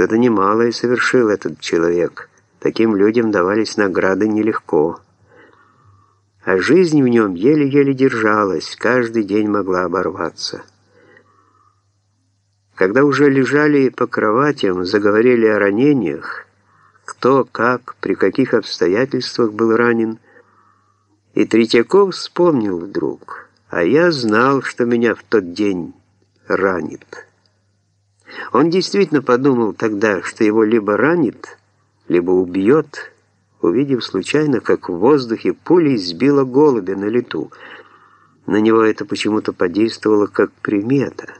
Что-то немалое совершил этот человек. Таким людям давались награды нелегко. А жизнь в нем еле-еле держалась, каждый день могла оборваться. Когда уже лежали по кроватям, заговорили о ранениях, кто, как, при каких обстоятельствах был ранен, и Третьяков вспомнил вдруг, а я знал, что меня в тот день ранит. Он действительно подумал тогда, что его либо ранит, либо убьет, увидев случайно, как в воздухе пулей сбила голубя на лету. На него это почему-то подействовало как примета.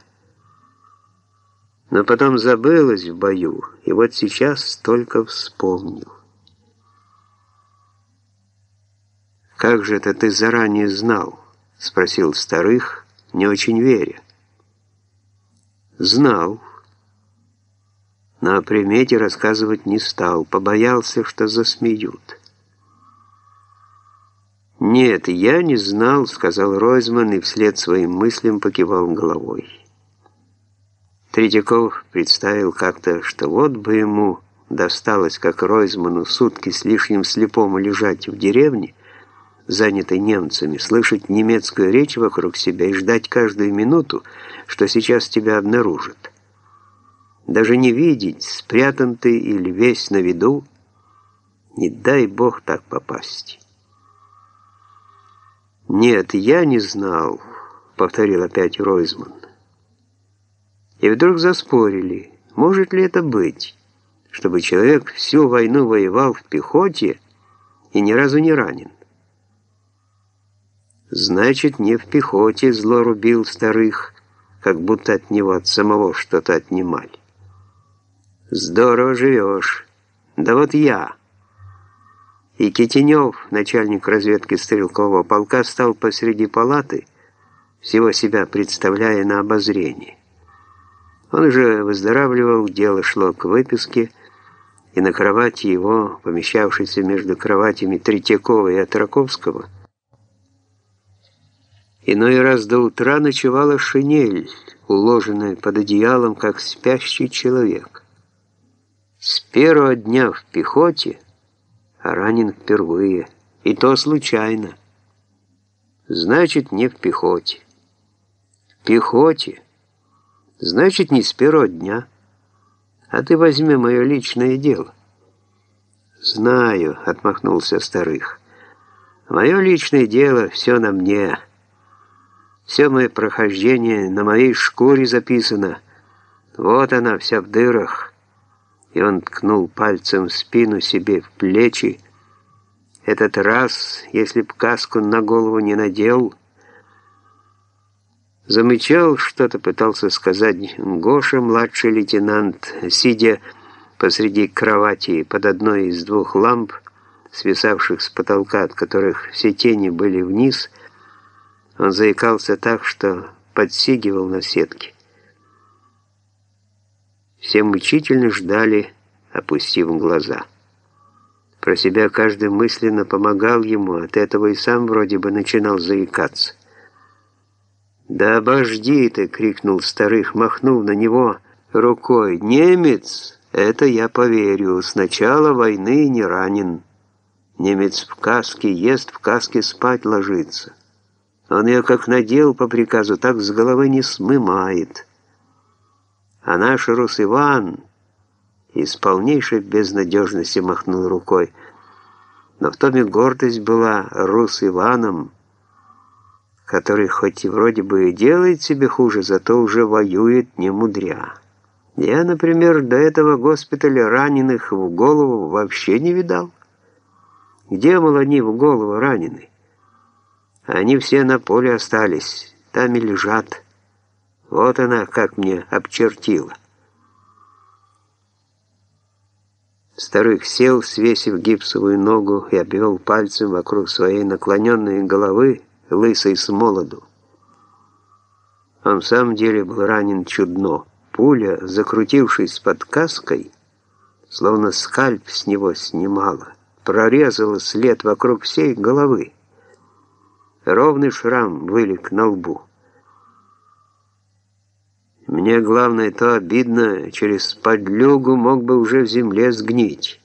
Но потом забылось в бою, и вот сейчас только вспомнил. «Как же это ты заранее знал?» — спросил старых, не очень веря. «Знал». Но о примете рассказывать не стал, побоялся, что засмеют. «Нет, я не знал», — сказал Ройзман и вслед своим мыслям покивал головой. Третьяков представил как-то, что вот бы ему досталось, как Ройзману, сутки с лишним слепому лежать в деревне, занятой немцами, слышать немецкую речь вокруг себя и ждать каждую минуту, что сейчас тебя обнаружат. Даже не видеть, спрятан ты или весь на виду, не дай Бог так попасть. «Нет, я не знал», — повторил опять Ройзман. И вдруг заспорили, может ли это быть, чтобы человек всю войну воевал в пехоте и ни разу не ранен. Значит, не в пехоте зло рубил старых, как будто от него от самого что-то отнимали. Здорово живешь. Да вот я. И Китенев, начальник разведки стрелкового полка, стал посреди палаты, всего себя представляя на обозрение. Он уже выздоравливал, дело шло к выписке, и на кровати его, помещавшейся между кроватями Третьякова и Отраковского, Иной раз до утра ночевала шинель, уложенная под одеялом, как спящий человек. С первого дня в пехоте, а ранен впервые, и то случайно. Значит, не в пехоте. В пехоте. Значит, не с первого дня. А ты возьми мое личное дело. «Знаю», — отмахнулся старых. «Мое личное дело все на мне». Все мое прохождение на моей шкуре записано. Вот она вся в дырах. И он ткнул пальцем в спину себе в плечи. Этот раз, если б каску на голову не надел, замычал, что-то пытался сказать Гоша, младший лейтенант, сидя посреди кровати под одной из двух ламп, свисавших с потолка, от которых все тени были вниз, он заикался так, что подсигивал на сетке. Все мучительно ждали, опустив глаза. Про себя каждый мысленно помогал ему, от этого и сам вроде бы начинал заикаться. «Да обожди ты!» — крикнул старых, махнув на него рукой. «Немец! Это я поверю. С начала войны не ранен. Немец в каске ест, в каске спать ложится». Он ее как надел по приказу, так с головы не смымает. А наш Рус Иван из полнейшей безнадежности махнул рукой. Но в том и гордость была Рус Иваном, который хоть и вроде бы и делает себе хуже, зато уже воюет не мудря. Я, например, до этого госпиталя раненых в голову вообще не видал. Где, мол, они в голову ранены? Они все на поле остались, там и лежат. Вот она, как мне обчертила. Старых сел, свесив гипсовую ногу и обвел пальцем вокруг своей наклоненной головы, лысой с молоду. Он в самом деле был ранен чудно. Пуля, закрутившись под каской, словно скальп с него снимала, прорезала след вокруг всей головы. Ровный шрам вылек на лбу. Мне главное то обидно, через подлюгу мог бы уже в земле сгнить.